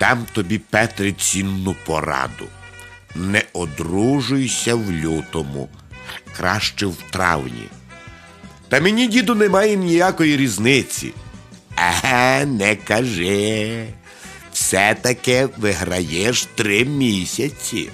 Дам тобі, Петре, цінну пораду. Не одружуйся в лютому, краще в травні. Та мені, діду, немає ніякої різниці. Еге, не кажи. Все таки виграєш три місяці.